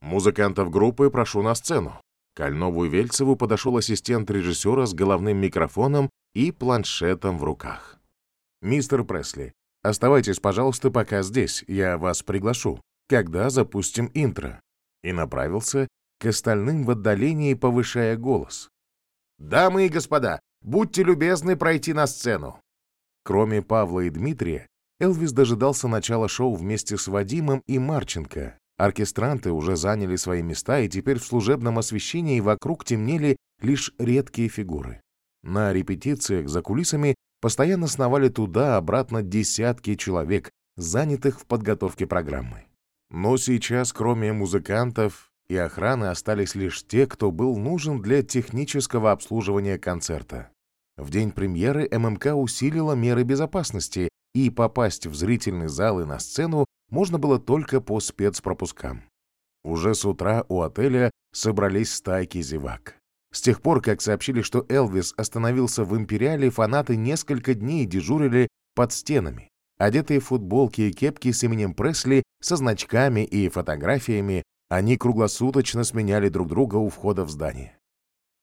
Музыкантов группы прошу на сцену. К Альнову и Вельцеву подошел ассистент режиссера с головным микрофоном и планшетом в руках. «Мистер Пресли, оставайтесь, пожалуйста, пока здесь, я вас приглашу, когда запустим интро». И направился к остальным в отдалении, повышая голос. «Дамы и господа, будьте любезны пройти на сцену!» Кроме Павла и Дмитрия, Элвис дожидался начала шоу вместе с Вадимом и Марченко. Оркестранты уже заняли свои места, и теперь в служебном освещении вокруг темнели лишь редкие фигуры. На репетициях за кулисами постоянно сновали туда-обратно десятки человек, занятых в подготовке программы. Но сейчас, кроме музыкантов и охраны, остались лишь те, кто был нужен для технического обслуживания концерта. В день премьеры ММК усилила меры безопасности, и попасть в зрительный зал и на сцену можно было только по спецпропускам. Уже с утра у отеля собрались стайки зевак. С тех пор, как сообщили, что Элвис остановился в Империале, фанаты несколько дней дежурили под стенами. Одетые в футболки и кепки с именем Пресли, со значками и фотографиями, они круглосуточно сменяли друг друга у входа в здание.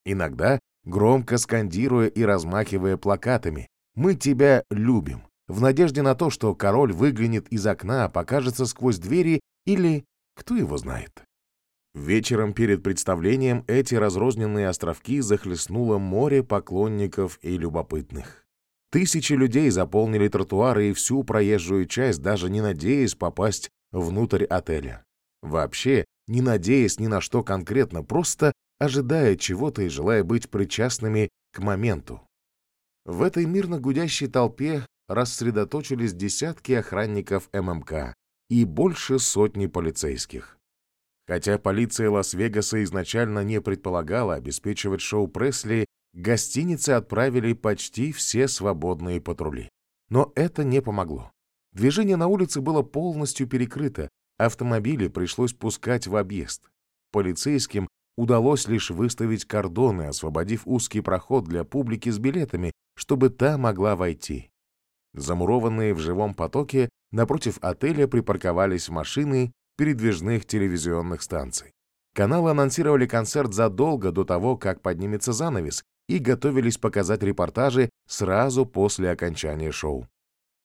Иногда, громко скандируя и размахивая плакатами «Мы тебя любим», в надежде на то, что король выглянет из окна, покажется сквозь двери или кто его знает. Вечером перед представлением эти разрозненные островки захлестнуло море поклонников и любопытных. Тысячи людей заполнили тротуары и всю проезжую часть, даже не надеясь попасть внутрь отеля. Вообще, не надеясь ни на что конкретно, просто ожидая чего-то и желая быть причастными к моменту. В этой мирно гудящей толпе рассредоточились десятки охранников ММК и больше сотни полицейских. Хотя полиция Лас-Вегаса изначально не предполагала обеспечивать шоу Пресли, гостиницы отправили почти все свободные патрули. Но это не помогло. Движение на улице было полностью перекрыто, автомобили пришлось пускать в объезд. Полицейским удалось лишь выставить кордоны, освободив узкий проход для публики с билетами, чтобы та могла войти. Замурованные в живом потоке, напротив отеля припарковались машины передвижных телевизионных станций. Каналы анонсировали концерт задолго до того, как поднимется занавес, и готовились показать репортажи сразу после окончания шоу.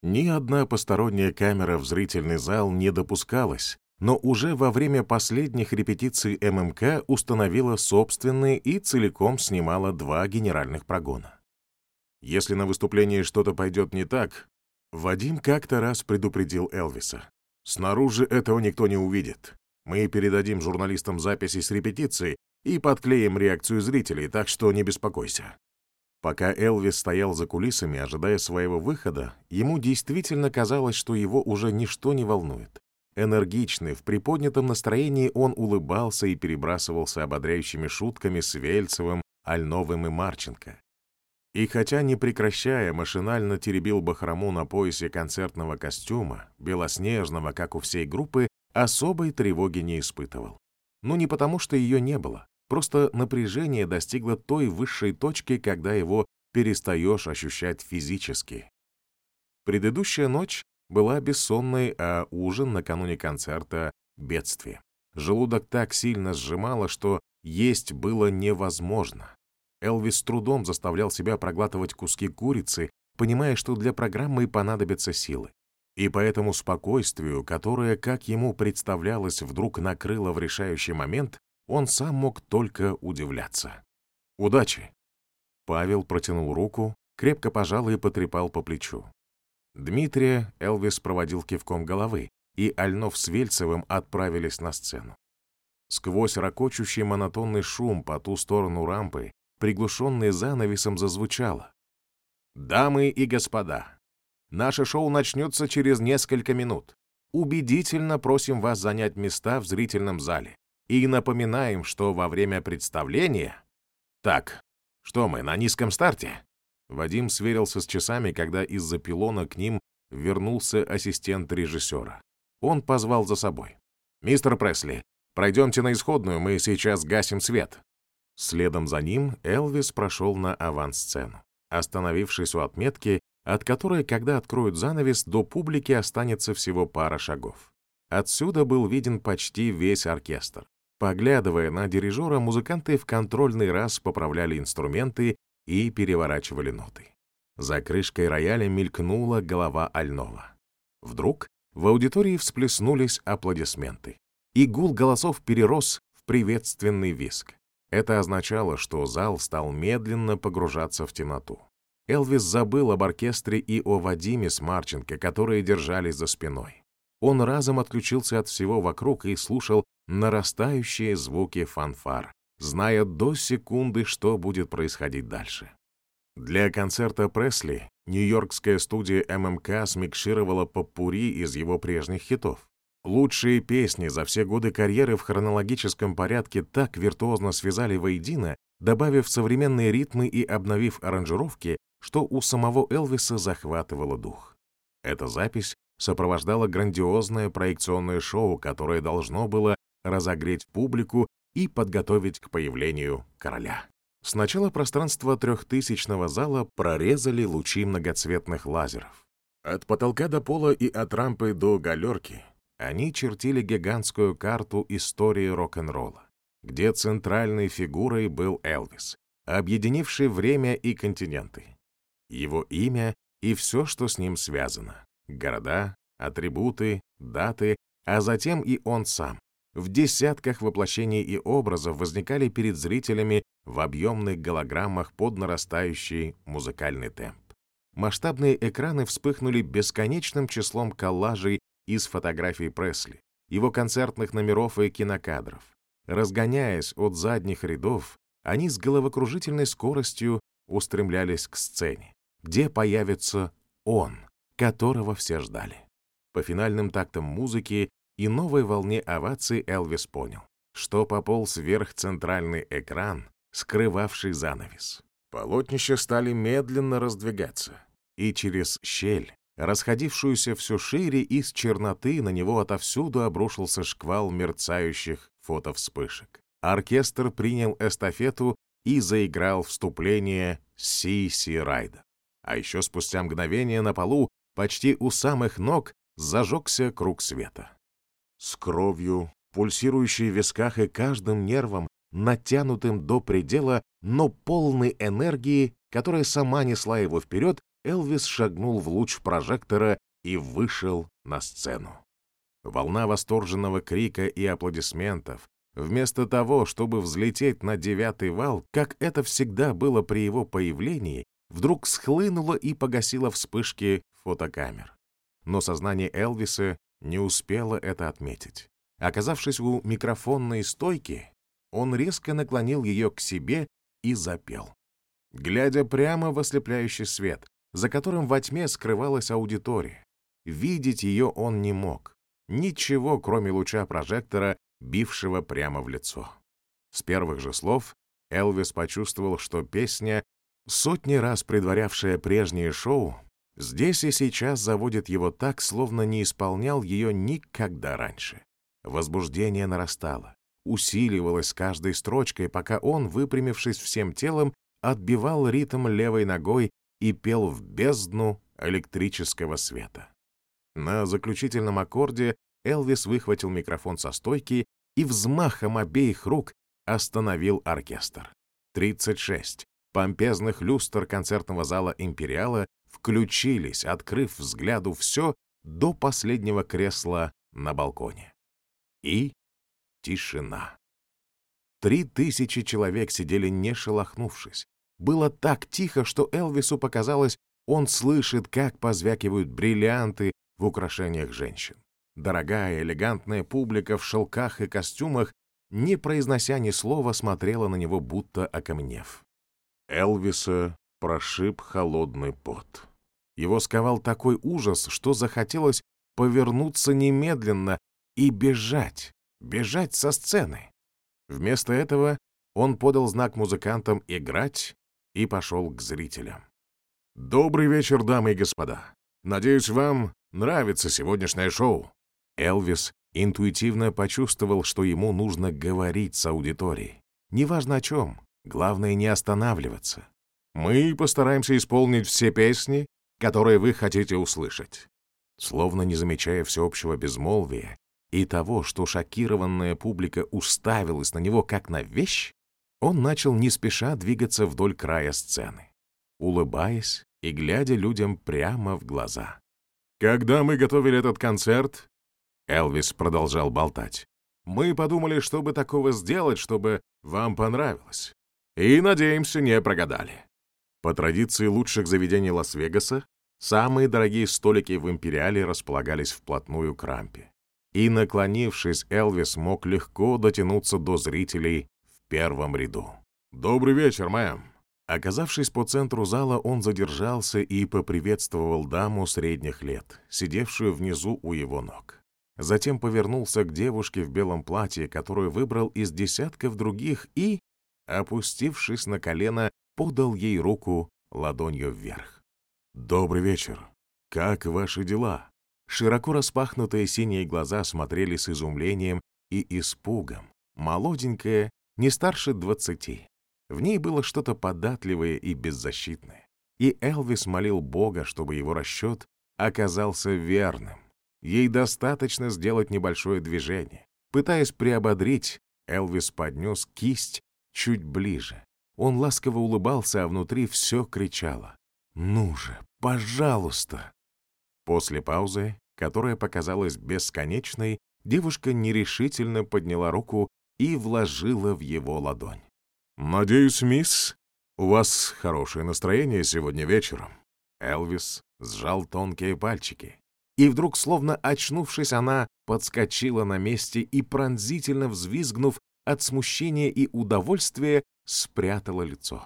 Ни одна посторонняя камера в зрительный зал не допускалась, но уже во время последних репетиций ММК установила собственные и целиком снимала два генеральных прогона. Если на выступлении что-то пойдет не так, Вадим как-то раз предупредил Элвиса. Снаружи этого никто не увидит. Мы передадим журналистам записи с репетиции и подклеим реакцию зрителей, так что не беспокойся. Пока Элвис стоял за кулисами, ожидая своего выхода, ему действительно казалось, что его уже ничто не волнует. Энергичный, в приподнятом настроении он улыбался и перебрасывался ободряющими шутками с Вельцевым, Альновым и Марченко. И хотя, не прекращая, машинально теребил бахрому на поясе концертного костюма, белоснежного, как у всей группы, особой тревоги не испытывал. Ну не потому, что ее не было, просто напряжение достигло той высшей точки, когда его перестаешь ощущать физически. Предыдущая ночь была бессонной, а ужин накануне концерта — бедствие. Желудок так сильно сжимало, что есть было невозможно. Элвис с трудом заставлял себя проглатывать куски курицы, понимая, что для программы понадобятся силы. И по этому спокойствию, которое, как ему представлялось, вдруг накрыло в решающий момент, он сам мог только удивляться. «Удачи!» Павел протянул руку, крепко пожал и потрепал по плечу. Дмитрия Элвис проводил кивком головы, и Альнов с Вельцевым отправились на сцену. Сквозь ракочущий монотонный шум по ту сторону рампы приглушенное занавесом, зазвучало. «Дамы и господа, наше шоу начнется через несколько минут. Убедительно просим вас занять места в зрительном зале. И напоминаем, что во время представления... Так, что мы, на низком старте?» Вадим сверился с часами, когда из-за пилона к ним вернулся ассистент режиссера. Он позвал за собой. «Мистер Пресли, пройдемте на исходную, мы сейчас гасим свет». Следом за ним Элвис прошел на авансцену, остановившись у отметки, от которой, когда откроют занавес, до публики останется всего пара шагов. Отсюда был виден почти весь оркестр. Поглядывая на дирижера, музыканты в контрольный раз поправляли инструменты и переворачивали ноты. За крышкой рояля мелькнула голова Альнова. Вдруг в аудитории всплеснулись аплодисменты, и гул голосов перерос в приветственный виск. Это означало, что зал стал медленно погружаться в темноту. Элвис забыл об оркестре и о Вадиме с Марченко, которые держались за спиной. Он разом отключился от всего вокруг и слушал нарастающие звуки фанфар, зная до секунды, что будет происходить дальше. Для концерта Пресли нью-йоркская студия ММК смикшировала попури из его прежних хитов. Лучшие песни за все годы карьеры в хронологическом порядке так виртуозно связали воедино, добавив современные ритмы и обновив аранжировки, что у самого Элвиса захватывало дух. Эта запись сопровождала грандиозное проекционное шоу, которое должно было разогреть публику и подготовить к появлению короля. Сначала пространство трехтысячного зала прорезали лучи многоцветных лазеров. От потолка до пола и от рампы до галерки они чертили гигантскую карту истории рок-н-ролла, где центральной фигурой был Элвис, объединивший время и континенты. Его имя и все, что с ним связано — города, атрибуты, даты, а затем и он сам. В десятках воплощений и образов возникали перед зрителями в объемных голограммах под нарастающий музыкальный темп. Масштабные экраны вспыхнули бесконечным числом коллажей из фотографий Пресли, его концертных номеров и кинокадров. Разгоняясь от задних рядов, они с головокружительной скоростью устремлялись к сцене, где появится он, которого все ждали. По финальным тактам музыки и новой волне оваций Элвис понял, что пополз вверх центральный экран, скрывавший занавес. Полотнища стали медленно раздвигаться, и через щель, расходившуюся все шире из черноты, на него отовсюду обрушился шквал мерцающих фотовспышек. Оркестр принял эстафету и заиграл вступление Си Си Райда. А еще спустя мгновение на полу, почти у самых ног, зажегся круг света. С кровью, пульсирующей в висках и каждым нервом, натянутым до предела, но полной энергии, которая сама несла его вперед, Элвис шагнул в луч прожектора и вышел на сцену. Волна восторженного крика и аплодисментов, вместо того, чтобы взлететь на девятый вал, как это всегда было при его появлении, вдруг схлынула и погасила вспышки фотокамер. Но сознание Элвиса не успело это отметить. Оказавшись у микрофонной стойки, он резко наклонил ее к себе и запел. Глядя прямо в ослепляющий свет, за которым во тьме скрывалась аудитория, видеть ее он не мог. Ничего, кроме луча прожектора, бившего прямо в лицо. С первых же слов Элвис почувствовал, что песня, сотни раз предварявшая прежние шоу, здесь и сейчас заводит его так, словно не исполнял ее никогда раньше. Возбуждение нарастало усиливалось каждой строчкой, пока он, выпрямившись всем телом, отбивал ритм левой ногой и пел в бездну электрического света. На заключительном аккорде Элвис выхватил микрофон со стойки и взмахом обеих рук остановил оркестр. 36 помпезных люстр концертного зала «Империала» включились, открыв взгляду все до последнего кресла на балконе. И Тишина. Три тысячи человек сидели не шелохнувшись. Было так тихо, что Элвису показалось, он слышит, как позвякивают бриллианты в украшениях женщин. Дорогая, элегантная публика в шелках и костюмах, не произнося ни слова, смотрела на него, будто окаменев. Элвиса прошиб холодный пот. Его сковал такой ужас, что захотелось повернуться немедленно и бежать, бежать со сцены. Вместо этого он подал знак музыкантам играть и пошел к зрителям. «Добрый вечер, дамы и господа. Надеюсь, вам нравится сегодняшнее шоу». Элвис интуитивно почувствовал, что ему нужно говорить с аудиторией. Неважно о чем, главное не останавливаться. Мы постараемся исполнить все песни, которые вы хотите услышать. Словно не замечая всеобщего безмолвия, и того, что шокированная публика уставилась на него как на вещь, он начал не спеша двигаться вдоль края сцены, улыбаясь и глядя людям прямо в глаза. «Когда мы готовили этот концерт», — Элвис продолжал болтать, «мы подумали, чтобы такого сделать, чтобы вам понравилось. И, надеемся, не прогадали. По традиции лучших заведений Лас-Вегаса, самые дорогие столики в «Империале» располагались вплотную к рампе. И, наклонившись, Элвис мог легко дотянуться до зрителей первом ряду. «Добрый вечер, мэм!» Оказавшись по центру зала, он задержался и поприветствовал даму средних лет, сидевшую внизу у его ног. Затем повернулся к девушке в белом платье, которую выбрал из десятков других, и, опустившись на колено, подал ей руку ладонью вверх. «Добрый вечер. Как ваши дела?» Широко распахнутые синие глаза смотрели с изумлением и испугом. Молоденькая, не старше двадцати. В ней было что-то податливое и беззащитное. И Элвис молил Бога, чтобы его расчет оказался верным. Ей достаточно сделать небольшое движение. Пытаясь приободрить, Элвис поднес кисть чуть ближе. Он ласково улыбался, а внутри все кричало. «Ну же, пожалуйста!» После паузы, которая показалась бесконечной, девушка нерешительно подняла руку и вложила в его ладонь. «Надеюсь, мисс, у вас хорошее настроение сегодня вечером». Элвис сжал тонкие пальчики. И вдруг, словно очнувшись, она подскочила на месте и, пронзительно взвизгнув от смущения и удовольствия, спрятала лицо.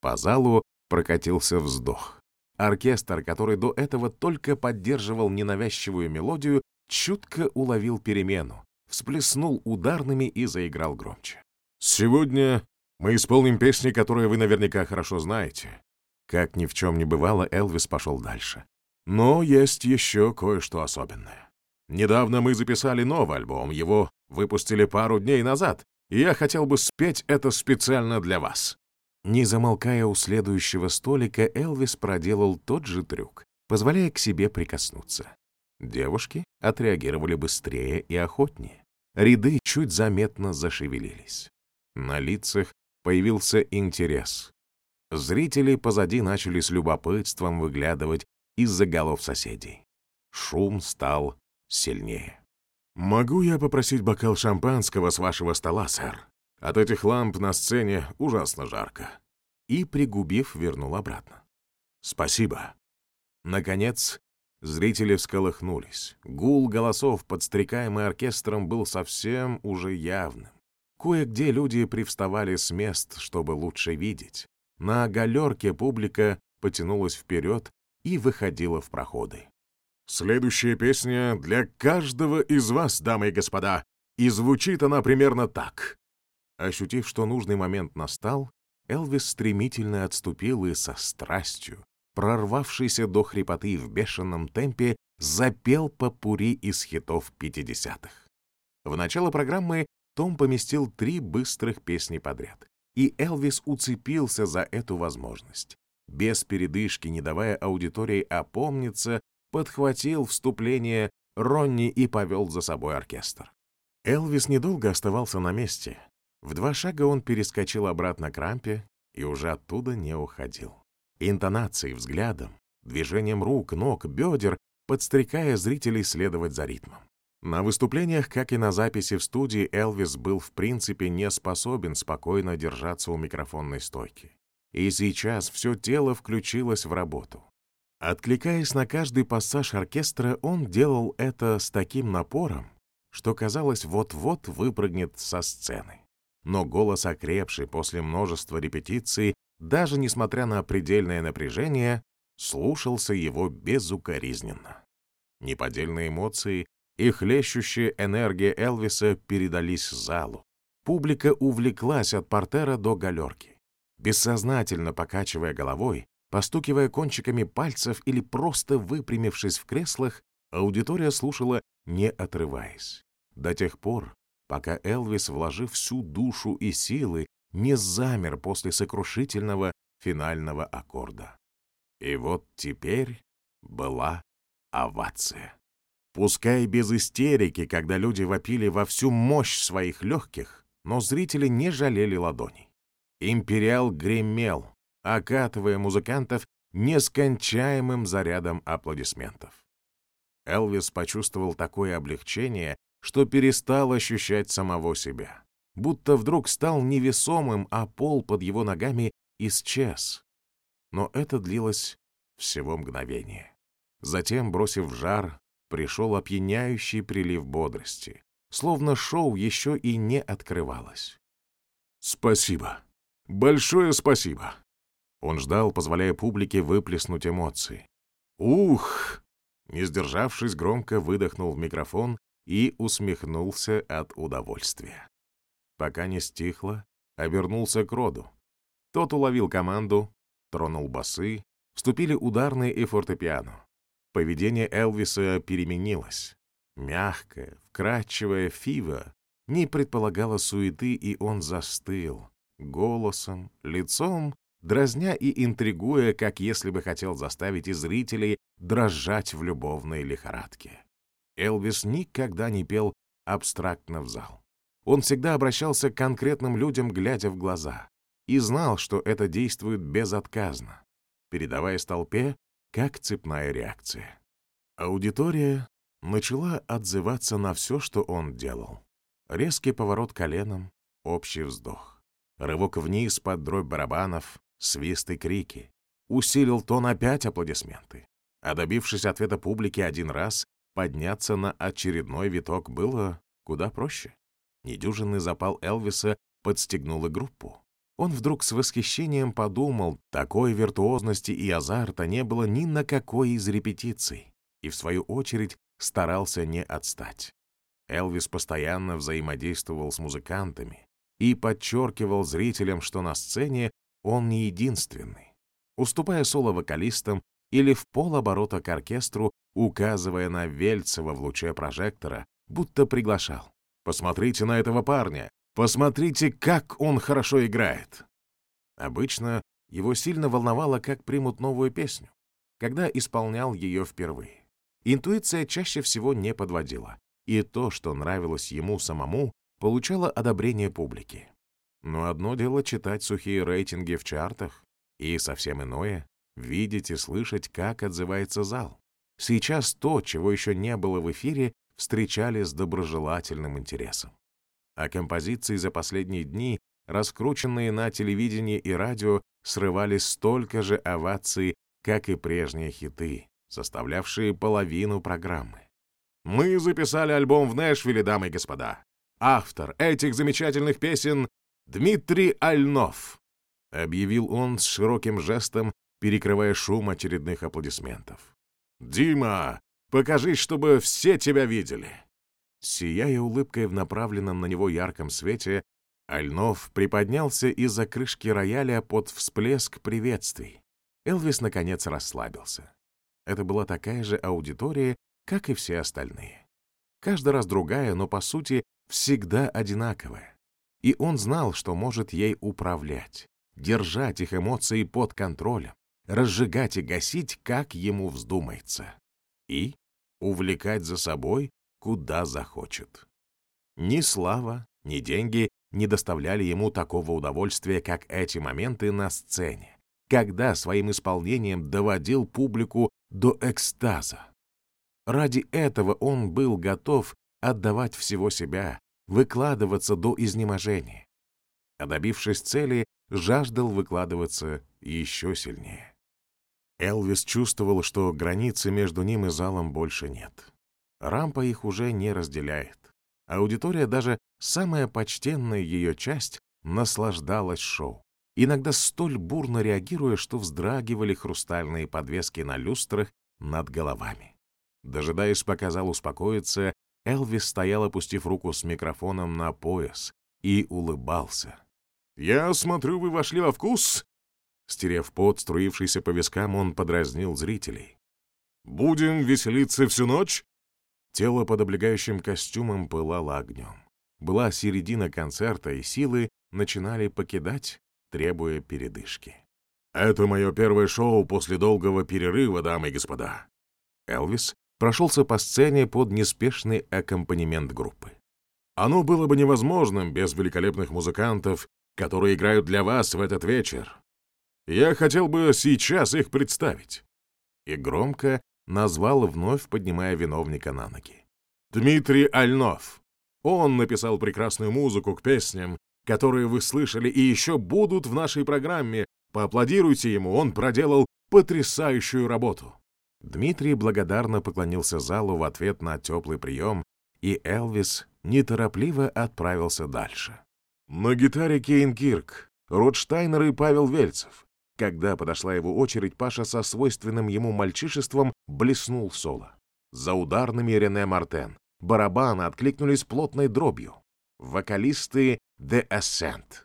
По залу прокатился вздох. Оркестр, который до этого только поддерживал ненавязчивую мелодию, чутко уловил перемену, всплеснул ударными и заиграл громче. «Сегодня мы исполним песни, которые вы наверняка хорошо знаете». Как ни в чем не бывало, Элвис пошел дальше. Но есть еще кое-что особенное. Недавно мы записали новый альбом, его выпустили пару дней назад, и я хотел бы спеть это специально для вас». Не замолкая у следующего столика, Элвис проделал тот же трюк, позволяя к себе прикоснуться. Девушки отреагировали быстрее и охотнее. Ряды чуть заметно зашевелились. На лицах появился интерес. Зрители позади начали с любопытством выглядывать из-за голов соседей. Шум стал сильнее. «Могу я попросить бокал шампанского с вашего стола, сэр? От этих ламп на сцене ужасно жарко». И, пригубив, вернул обратно. «Спасибо». Наконец, зрители всколыхнулись. Гул голосов, подстрекаемый оркестром, был совсем уже явным. Кое-где люди привставали с мест, чтобы лучше видеть. На галерке публика потянулась вперед и выходила в проходы. Следующая песня для каждого из вас, дамы и господа, и звучит она примерно так. Ощутив, что нужный момент настал, Элвис стремительно отступил и со страстью, прорвавшийся до хрипоты в бешеном темпе, запел попури из хитов 50-х. В начало программы Том поместил три быстрых песни подряд, и Элвис уцепился за эту возможность. Без передышки, не давая аудитории опомниться, подхватил вступление Ронни и повел за собой оркестр. Элвис недолго оставался на месте. В два шага он перескочил обратно к рампе и уже оттуда не уходил. Интонацией, взглядом, движением рук, ног, бедер, подстрекая зрителей следовать за ритмом. На выступлениях, как и на записи в студии, Элвис был в принципе не способен спокойно держаться у микрофонной стойки. И сейчас все тело включилось в работу. Откликаясь на каждый пассаж оркестра, он делал это с таким напором, что казалось, вот-вот выпрыгнет со сцены. Но голос окрепший после множества репетиций, даже несмотря на предельное напряжение, слушался его безукоризненно. Неподдельные эмоции и хлещущая энергия Элвиса передались залу. Публика увлеклась от портера до галерки. Бессознательно покачивая головой, Постукивая кончиками пальцев или просто выпрямившись в креслах, аудитория слушала, не отрываясь. До тех пор, пока Элвис, вложив всю душу и силы, не замер после сокрушительного финального аккорда. И вот теперь была овация. Пускай без истерики, когда люди вопили во всю мощь своих легких, но зрители не жалели ладоней. Империал гремел, окатывая музыкантов нескончаемым зарядом аплодисментов. Элвис почувствовал такое облегчение, что перестал ощущать самого себя. Будто вдруг стал невесомым, а пол под его ногами исчез. Но это длилось всего мгновение. Затем, бросив жар, пришел опьяняющий прилив бодрости, словно шоу еще и не открывалось. «Спасибо. Большое спасибо!» Он ждал, позволяя публике выплеснуть эмоции. «Ух!» Не сдержавшись, громко выдохнул в микрофон и усмехнулся от удовольствия. Пока не стихло, обернулся к Роду. Тот уловил команду, тронул басы, вступили ударные и фортепиано. Поведение Элвиса переменилось. Мягкое, вкрадчивое фива не предполагало суеты, и он застыл, голосом, лицом, дразня и интригуя, как если бы хотел заставить и зрителей дрожать в любовной лихорадке. Элвис никогда не пел абстрактно в зал. Он всегда обращался к конкретным людям, глядя в глаза, и знал, что это действует безотказно, передаваясь толпе как цепная реакция. Аудитория начала отзываться на все, что он делал. Резкий поворот коленом, общий вздох. Рывок вниз под дробь барабанов, свист и крики. Усилил тон опять аплодисменты. А добившись ответа публики один раз, подняться на очередной виток было куда проще. Недюжинный запал Элвиса подстегнул и группу. Он вдруг с восхищением подумал, такой виртуозности и азарта не было ни на какой из репетиций, и в свою очередь старался не отстать. Элвис постоянно взаимодействовал с музыкантами и подчеркивал зрителям, что на сцене он не единственный. Уступая соло вокалистам или в полоборота к оркестру, указывая на Вельцева в луче прожектора, будто приглашал. «Посмотрите на этого парня! Посмотрите, как он хорошо играет!» Обычно его сильно волновало, как примут новую песню, когда исполнял ее впервые. Интуиция чаще всего не подводила, и то, что нравилось ему самому, получало одобрение публики. Но одно дело читать сухие рейтинги в чартах, и совсем иное — видеть и слышать, как отзывается зал. Сейчас то, чего еще не было в эфире, встречали с доброжелательным интересом а композиции за последние дни, раскрученные на телевидении и радио, срывали столько же оваций, как и прежние хиты, составлявшие половину программы. «Мы записали альбом в Нэшвилле, дамы и господа. Автор этих замечательных песен — Дмитрий Альнов», — объявил он с широким жестом, перекрывая шум очередных аплодисментов. «Дима, покажись, чтобы все тебя видели». Сияя улыбкой в направленном на него ярком свете, Альнов приподнялся из-за крышки рояля под всплеск приветствий. Элвис, наконец, расслабился. Это была такая же аудитория, как и все остальные. Каждый раз другая, но, по сути, всегда одинаковая. И он знал, что может ей управлять, держать их эмоции под контролем, разжигать и гасить, как ему вздумается. И увлекать за собой, куда захочет. Ни слава, ни деньги не доставляли ему такого удовольствия, как эти моменты на сцене, когда своим исполнением доводил публику до экстаза. Ради этого он был готов отдавать всего себя, выкладываться до изнеможения. А добившись цели, жаждал выкладываться еще сильнее. Элвис чувствовал, что границы между ним и залом больше нет. Рампа их уже не разделяет. Аудитория, даже самая почтенная ее часть, наслаждалась шоу. Иногда столь бурно реагируя, что вздрагивали хрустальные подвески на люстрах над головами. Дожидаясь, пока зал успокоится, Элвис стоял, опустив руку с микрофоном на пояс, и улыбался. «Я смотрю, вы вошли во вкус?» Стерев пот, струившийся по вискам, он подразнил зрителей. «Будем веселиться всю ночь?» Тело под облегающим костюмом пылало огнем. Была середина концерта, и силы начинали покидать, требуя передышки. «Это мое первое шоу после долгого перерыва, дамы и господа». Элвис прошелся по сцене под неспешный аккомпанемент группы. Оно было бы невозможным без великолепных музыкантов, которые играют для вас в этот вечер. Я хотел бы сейчас их представить. И громко назвал, вновь поднимая виновника на ноги. Дмитрий Альнов. Он написал прекрасную музыку к песням, которые вы слышали и еще будут в нашей программе. Поаплодируйте ему, он проделал потрясающую работу. Дмитрий благодарно поклонился залу в ответ на теплый прием, и Элвис неторопливо отправился дальше. На гитаре Кейн Кирк, Ротштайнер и Павел Вельцев. Когда подошла его очередь, Паша со свойственным ему мальчишеством блеснул соло. За ударными Рене Мартен. Барабаны откликнулись плотной дробью. Вокалисты The Ascent.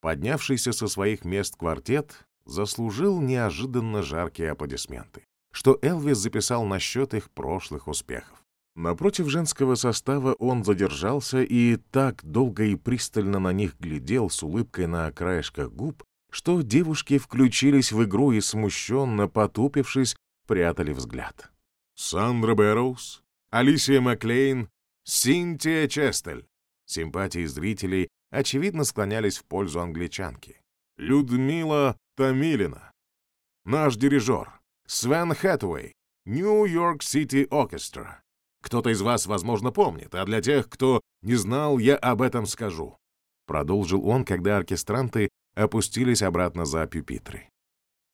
Поднявшийся со своих мест квартет заслужил неожиданно жаркие аплодисменты, что Элвис записал насчет их прошлых успехов. Напротив женского состава он задержался и так долго и пристально на них глядел с улыбкой на краешках губ, что девушки включились в игру и, смущенно потупившись, прятали взгляд. Сандра Бэрроуз, Алисия Маклейн, Синтия Честель. Симпатии зрителей, очевидно, склонялись в пользу англичанки. Людмила Томилина. Наш дирижер. Свен Хэтуэй. Нью-Йорк Сити Оркестра. Кто-то из вас, возможно, помнит, а для тех, кто не знал, я об этом скажу. Продолжил он, когда оркестранты опустились обратно за пюпитры.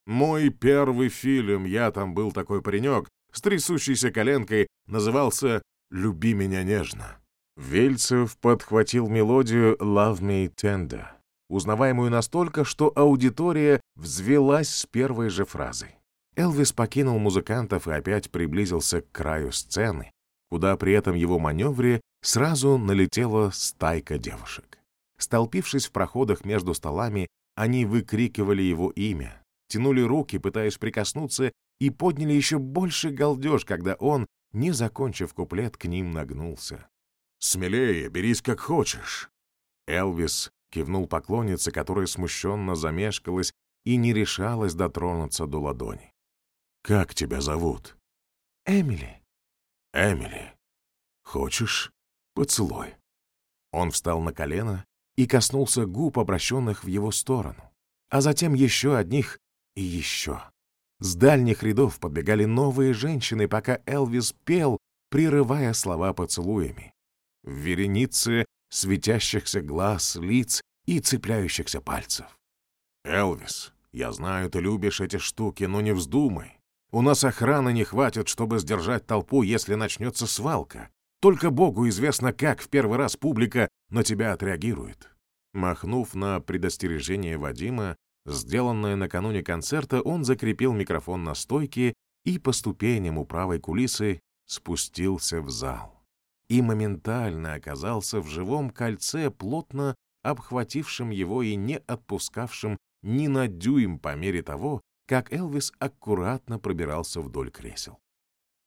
Мой первый фильм, я там был такой паренек, с трясущейся коленкой, назывался «Люби меня нежно». Вельцев подхватил мелодию «Love Me Tender», узнаваемую настолько, что аудитория взвелась с первой же фразы. Элвис покинул музыкантов и опять приблизился к краю сцены, куда при этом его маневре сразу налетела стайка девушек. Столпившись в проходах между столами, они выкрикивали его имя, тянули руки, пытаясь прикоснуться, и подняли еще больше галдеж, когда он, не закончив куплет, к ним нагнулся. «Смелее, берись как хочешь!» Элвис кивнул поклоннице, которая смущенно замешкалась и не решалась дотронуться до ладони. «Как тебя зовут?» «Эмили». «Эмили, хочешь поцелуй?» Он встал на колено и коснулся губ, обращенных в его сторону, а затем еще одних и еще. С дальних рядов подбегали новые женщины, пока Элвис пел, прерывая слова поцелуями. В веренице светящихся глаз, лиц и цепляющихся пальцев. «Элвис, я знаю, ты любишь эти штуки, но не вздумай. У нас охраны не хватит, чтобы сдержать толпу, если начнется свалка. Только Богу известно, как в первый раз публика на тебя отреагирует». Махнув на предостережение Вадима, сделанное накануне концерта, он закрепил микрофон на стойке и по ступеням у правой кулисы спустился в зал. И моментально оказался в живом кольце, плотно обхватившим его и не отпускавшим ни на дюйм по мере того, как Элвис аккуратно пробирался вдоль кресел.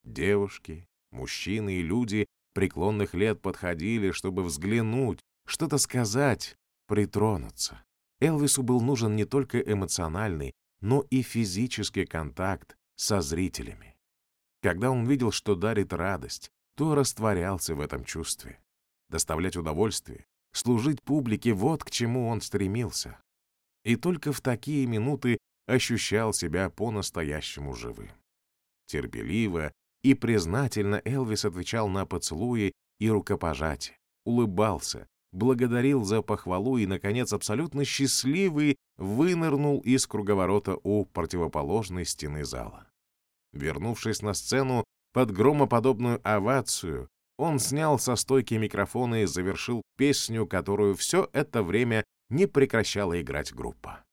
Девушки, мужчины и люди преклонных лет подходили, чтобы взглянуть, что-то сказать, притронуться. Элвису был нужен не только эмоциональный, но и физический контакт со зрителями. Когда он видел, что дарит радость, то растворялся в этом чувстве. Доставлять удовольствие, служить публике — вот к чему он стремился. И только в такие минуты ощущал себя по-настоящему живым. Терпеливо и признательно Элвис отвечал на поцелуи и рукопожатия, улыбался, благодарил за похвалу и, наконец, абсолютно счастливый вынырнул из круговорота у противоположной стены зала. Вернувшись на сцену под громоподобную овацию, он снял со стойки микрофона и завершил песню, которую все это время не прекращала играть группа.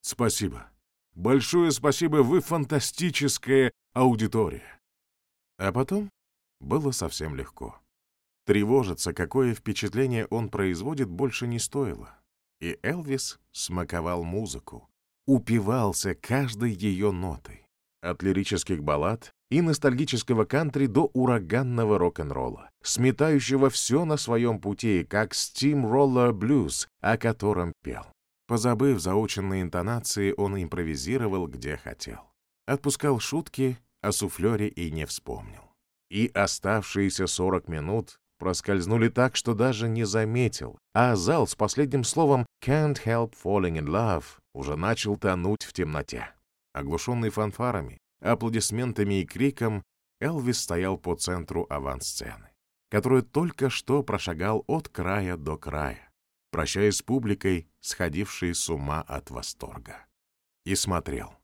«Спасибо. Большое спасибо, вы фантастическая аудитория». А потом было совсем легко. Тревожиться, какое впечатление он производит, больше не стоило. И Элвис смаковал музыку, упивался каждой ее нотой. От лирических баллад и ностальгического кантри до ураганного рок-н-ролла, сметающего все на своем пути, как Blues, о котором пел. Позабыв заученные интонации, он импровизировал где хотел. Отпускал шутки, о суфлере и не вспомнил. И оставшиеся 40 минут проскользнули так, что даже не заметил, а зал с последним словом «Can't help falling in love» уже начал тонуть в темноте. Оглушенный фанфарами, аплодисментами и криком, Элвис стоял по центру авансцены, которую только что прошагал от края до края, прощаясь с публикой, сходившей с ума от восторга. И смотрел,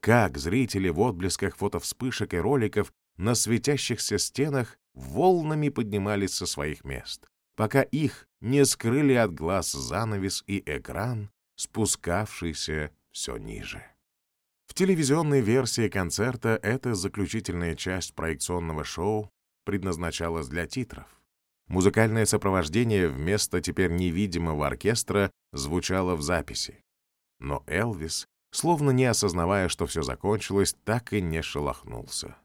как зрители в отблесках фотовспышек и роликов на светящихся стенах волнами поднимались со своих мест, пока их не скрыли от глаз занавес и экран, спускавшийся все ниже. В телевизионной версии концерта эта заключительная часть проекционного шоу предназначалась для титров. Музыкальное сопровождение вместо теперь невидимого оркестра звучало в записи. Но Элвис, словно не осознавая, что все закончилось, так и не шелохнулся.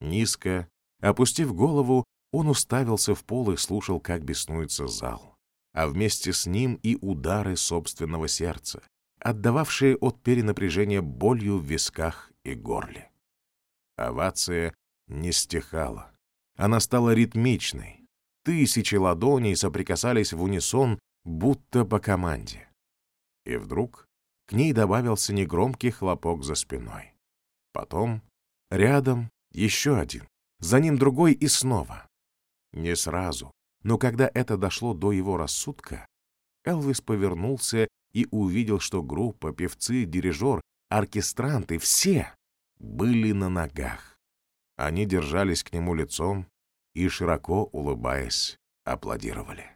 Низко, опустив голову, он уставился в пол и слушал, как беснуется зал, а вместе с ним и удары собственного сердца, отдававшие от перенапряжения болью в висках и горле. Овация не стихала. Она стала ритмичной. Тысячи ладоней соприкасались в унисон, будто по команде. И вдруг к ней добавился негромкий хлопок за спиной. Потом рядом еще один, за ним другой и снова. Не сразу, но когда это дошло до его рассудка, Элвис повернулся и увидел, что группа, певцы, дирижер, оркестранты, все были на ногах. Они держались к нему лицом и, широко улыбаясь, аплодировали.